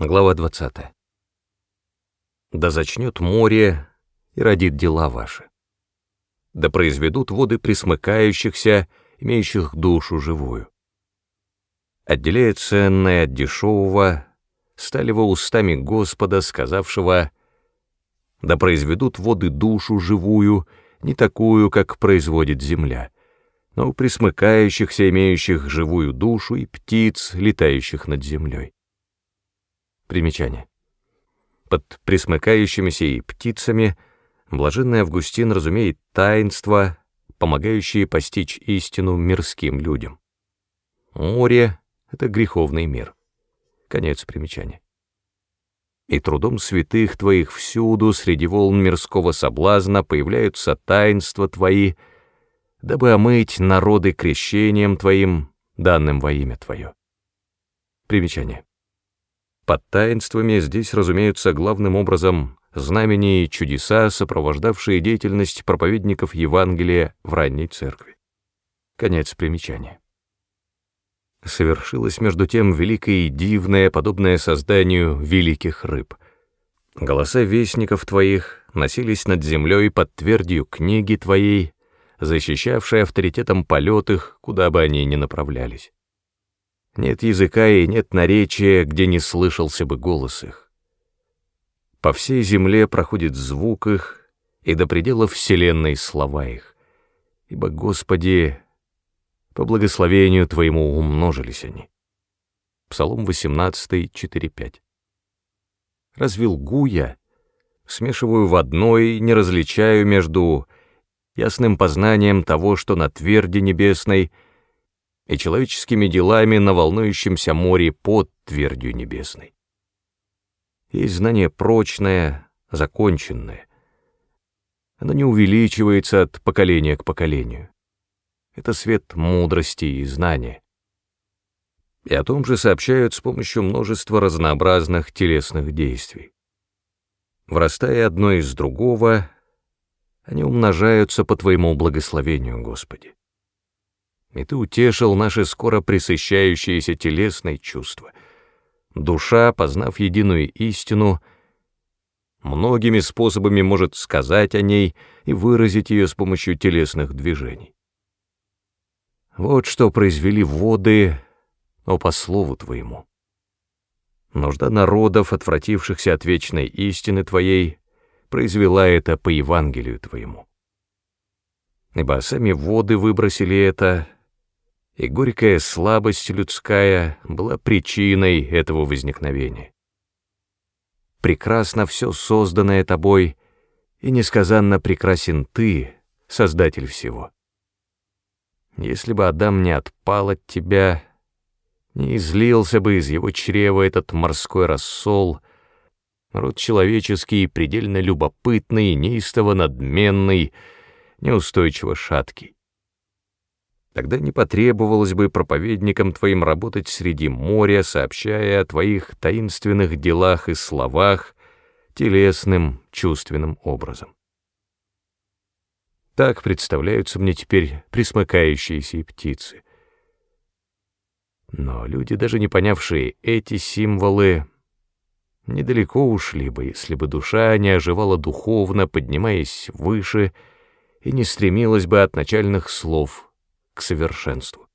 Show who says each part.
Speaker 1: Глава 20. Да зачнет море и родит дела ваши. Да произведут воды присмыкающихся, имеющих душу живую. Отделяя ценное от дешевого, стали во устами Господа, сказавшего, да произведут воды душу живую, не такую, как производит земля, но присмыкающихся, имеющих живую душу, и птиц, летающих над землей. Примечание. Под присмыкающимися и птицами блаженный Августин разумеет таинства, помогающие постичь истину мирским людям. Море — это греховный мир. Конец примечания. И трудом святых твоих всюду среди волн мирского соблазна появляются таинства твои, дабы омыть народы крещением твоим, данным во имя твое. Примечание. Под таинствами здесь разумеются главным образом знамения и чудеса, сопровождавшие деятельность проповедников Евангелия в ранней церкви. Конец примечания. Совершилось между тем великое и дивное, подобное созданию великих рыб. Голоса вестников твоих носились над землей под твердью книги твоей, защищавшей авторитетом полет их, куда бы они ни направлялись. Нет языка и нет наречия, где не слышался бы голос их. По всей земле проходит звук их, и до предела вселенной слова их. Ибо, Господи, по благословению Твоему умножились они. Псалом 18, 4-5. Разве лгу я? Смешиваю в одной, не различаю между ясным познанием того, что на тверди небесной — и человеческими делами на волнующемся море под твердью небесной. Есть знание прочное, законченное. Оно не увеличивается от поколения к поколению. Это свет мудрости и знания. И о том же сообщают с помощью множества разнообразных телесных действий. Врастая одно из другого, они умножаются по Твоему благословению, Господи и ты утешил наши скоро присыщающиеся телесные чувства. Душа, познав единую истину, многими способами может сказать о ней и выразить ее с помощью телесных движений. Вот что произвели воды, о по слову твоему. Нужда народов, отвратившихся от вечной истины твоей, произвела это по Евангелию твоему. Ибо сами воды выбросили это, и горькая слабость людская была причиной этого возникновения. Прекрасно все созданное тобой, и несказанно прекрасен ты, Создатель всего. Если бы Адам не отпал от тебя, не излился бы из его чрева этот морской рассол, род человеческий предельно любопытный, неистово надменный, неустойчиво шаткий. Тогда не потребовалось бы проповедникам твоим работать среди моря, сообщая о твоих таинственных делах и словах телесным, чувственным образом. Так представляются мне теперь присмыкающиеся птицы. Но люди, даже не понявшие эти символы, недалеко ушли бы, если бы душа не оживала духовно, поднимаясь выше, и не стремилась бы от начальных слов к совершенству.